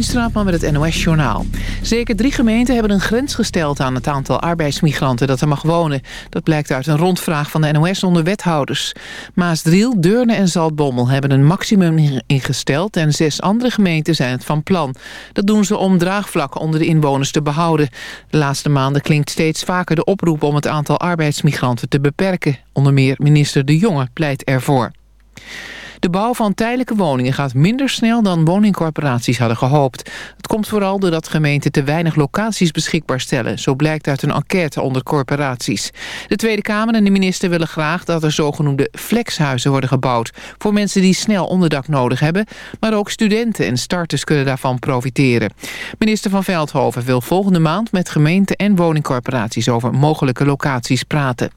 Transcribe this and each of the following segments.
Katrien Straatman met het NOS-journaal. Zeker drie gemeenten hebben een grens gesteld aan het aantal arbeidsmigranten dat er mag wonen. Dat blijkt uit een rondvraag van de NOS onder wethouders. Maasdriel, Deurne en Zaltbommel hebben een maximum ingesteld... en zes andere gemeenten zijn het van plan. Dat doen ze om draagvlakken onder de inwoners te behouden. De laatste maanden klinkt steeds vaker de oproep om het aantal arbeidsmigranten te beperken. Onder meer minister De Jonge pleit ervoor. De bouw van tijdelijke woningen gaat minder snel dan woningcorporaties hadden gehoopt. Het komt vooral doordat gemeenten te weinig locaties beschikbaar stellen. Zo blijkt uit een enquête onder corporaties. De Tweede Kamer en de minister willen graag dat er zogenoemde flexhuizen worden gebouwd. Voor mensen die snel onderdak nodig hebben. Maar ook studenten en starters kunnen daarvan profiteren. Minister van Veldhoven wil volgende maand met gemeenten en woningcorporaties over mogelijke locaties praten.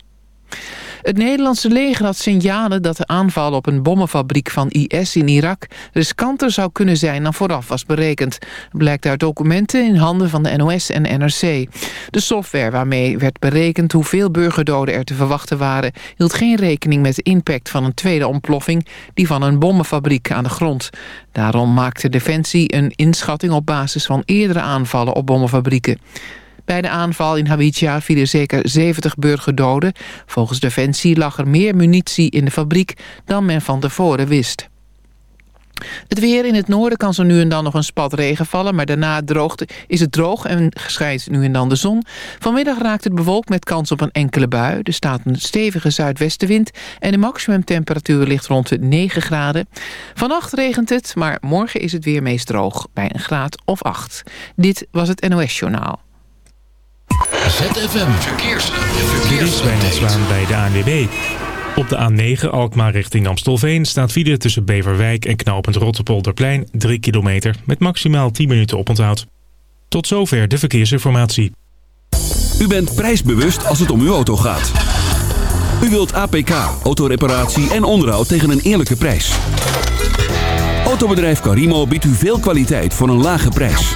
Het Nederlandse leger had signalen dat de aanval op een bommenfabriek van IS in Irak riskanter zou kunnen zijn dan vooraf was berekend. blijkt uit documenten in handen van de NOS en NRC. De software waarmee werd berekend hoeveel burgerdoden er te verwachten waren, hield geen rekening met de impact van een tweede ontploffing, die van een bommenfabriek aan de grond. Daarom maakte Defensie een inschatting op basis van eerdere aanvallen op bommenfabrieken. Bij de aanval in Hawija vielen zeker 70 burgerdoden. Volgens Defensie lag er meer munitie in de fabriek dan men van tevoren wist. Het weer in het noorden kan zo nu en dan nog een spat regen vallen... maar daarna droogt, is het droog en schijnt nu en dan de zon. Vanmiddag raakt het bewolkt met kans op een enkele bui. Er staat een stevige zuidwestenwind... en de maximumtemperatuur ligt rond de 9 graden. Vannacht regent het, maar morgen is het weer meest droog... bij een graad of 8. Dit was het NOS Journaal. ZFM Verkeers. Dit is bij de ANWB. Op de A9 Alkmaar richting Amstelveen staat file tussen Beverwijk en knooppunt Rottepolderplein 3 kilometer met maximaal 10 minuten oponthoud. Tot zover de verkeersinformatie. U bent prijsbewust als het om uw auto gaat. U wilt APK, autoreparatie en onderhoud tegen een eerlijke prijs. Autobedrijf Carimo biedt u veel kwaliteit voor een lage prijs.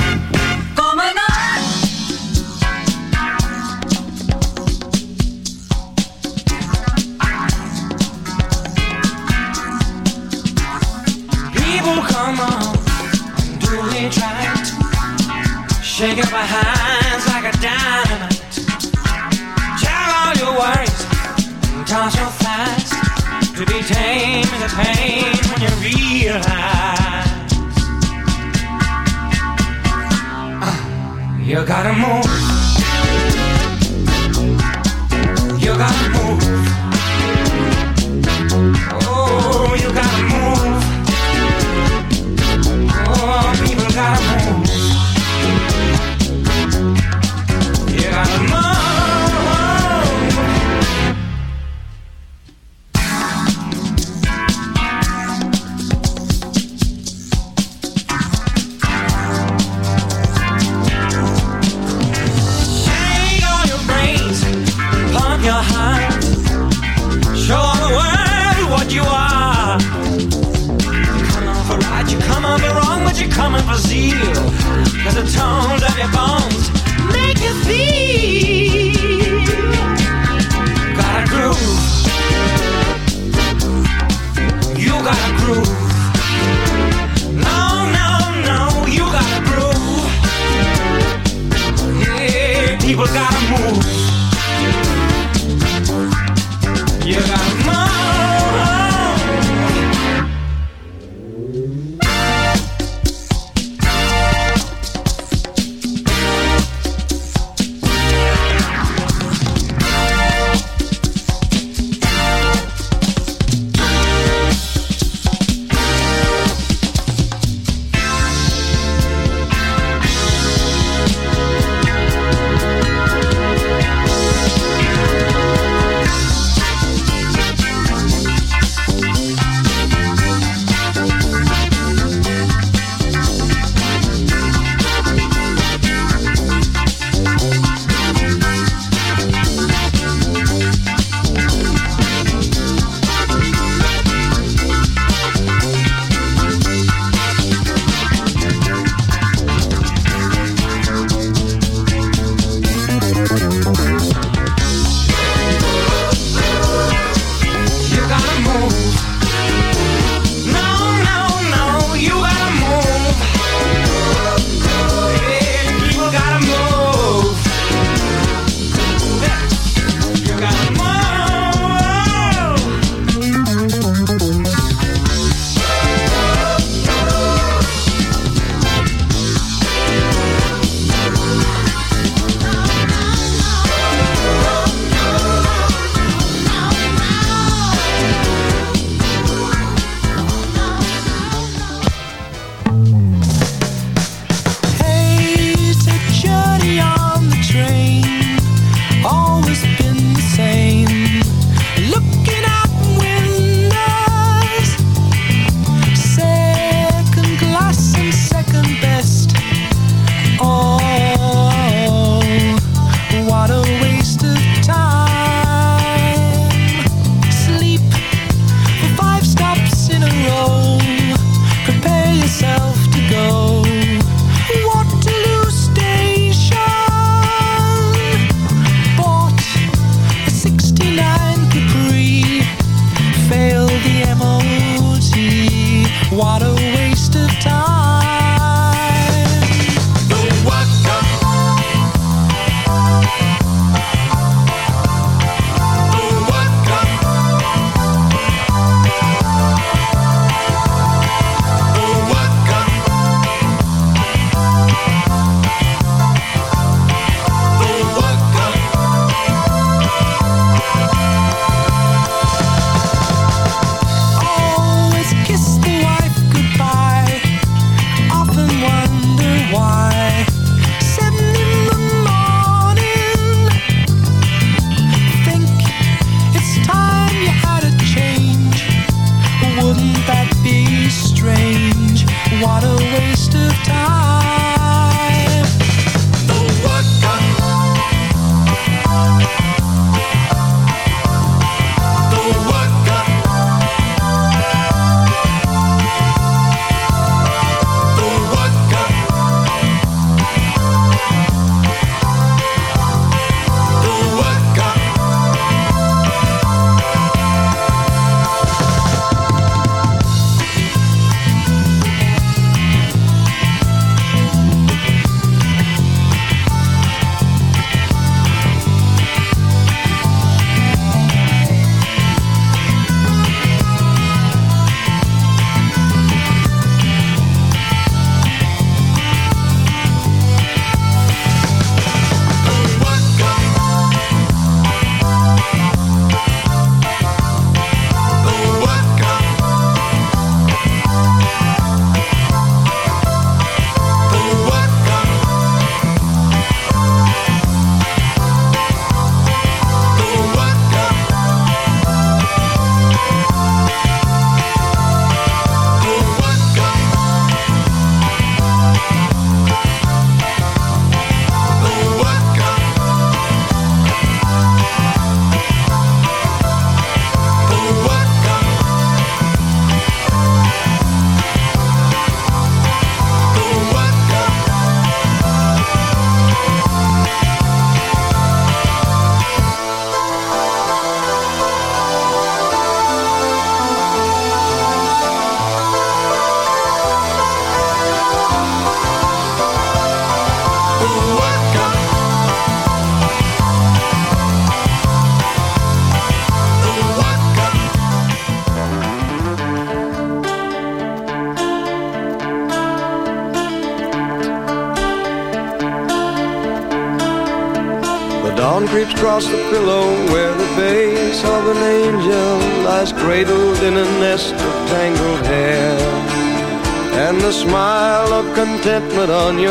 Right. Shake up my hands like a dynamite. Tell all your worries and toss your thighs. To be tame is a pain when you realize. Uh, you gotta move. You gotta move. coming for zeal. Cause the tones of your bones make you feel.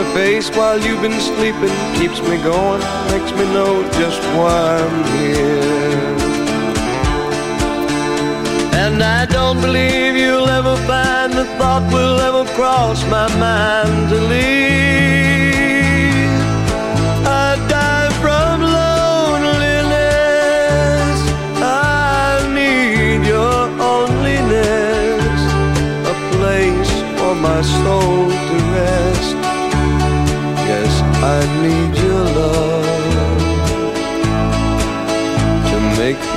Your face while you've been sleeping keeps me going, makes me know just why I'm here. And I don't believe you'll ever find the thought will ever cross my mind to leave. I die from loneliness. I need your onlyness, a place for my soul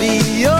radio